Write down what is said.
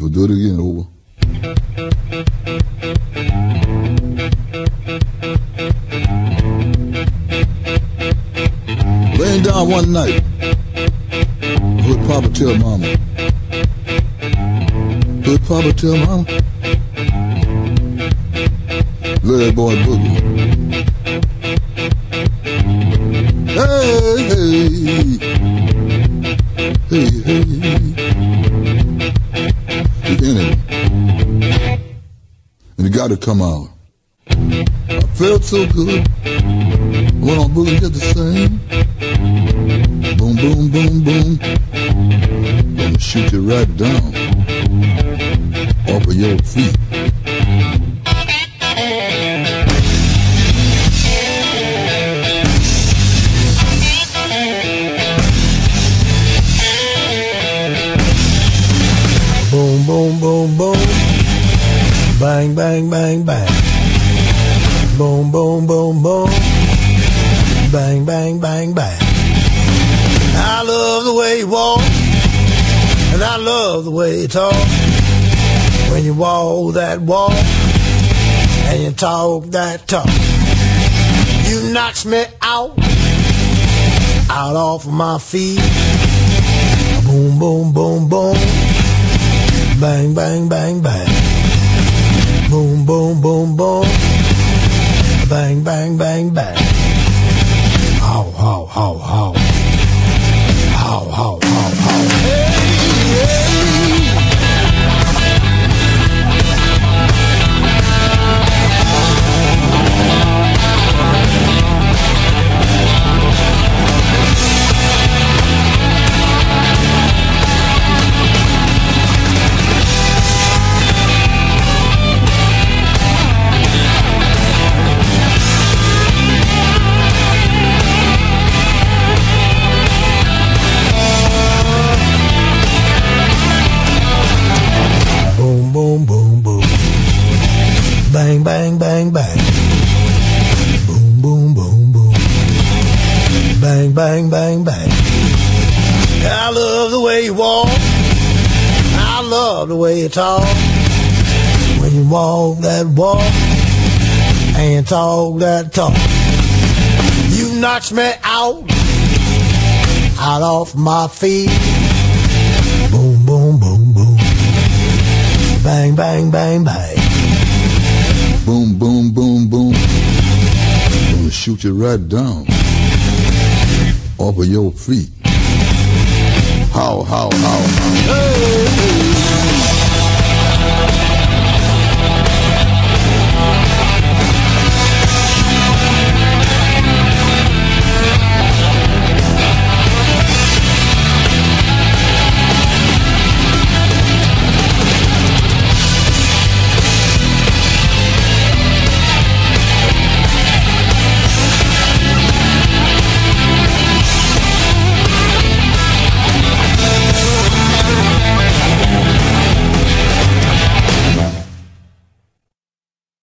We'll do it again. Over. Laying down one night. Would Papa tell Mama? Would Papa tell Mama? Little boy boogie. Hey, hey, hey, hey. It got to come out. I felt so good. Went on boogie just the same. Boom, boom, boom, boom. Gonna shoot you right down off of your feet. Boom, boom, boom, boom. Bang, bang, bang, bang. Boom, boom, boom, boom. Bang, bang, bang, bang. I love the way you walk, and I love the way you talk. When you walk that walk, and you talk that talk. You knocks me out, out off of my feet. Boom, boom, boom, boom. Bang, bang, bang, bang. Boom, boom, boom. Bang, bang, bang, bang. How, how. How, Bang, bang, bang, bang. I love the way you walk. I love the way you talk. When you walk that walk and talk that talk. You knocks me out, out off my feet. Boom, boom, boom, boom. Bang, bang, bang, bang. Boom, boom, boom, boom. Gonna shoot you right down off of your feet. How, how, how, how.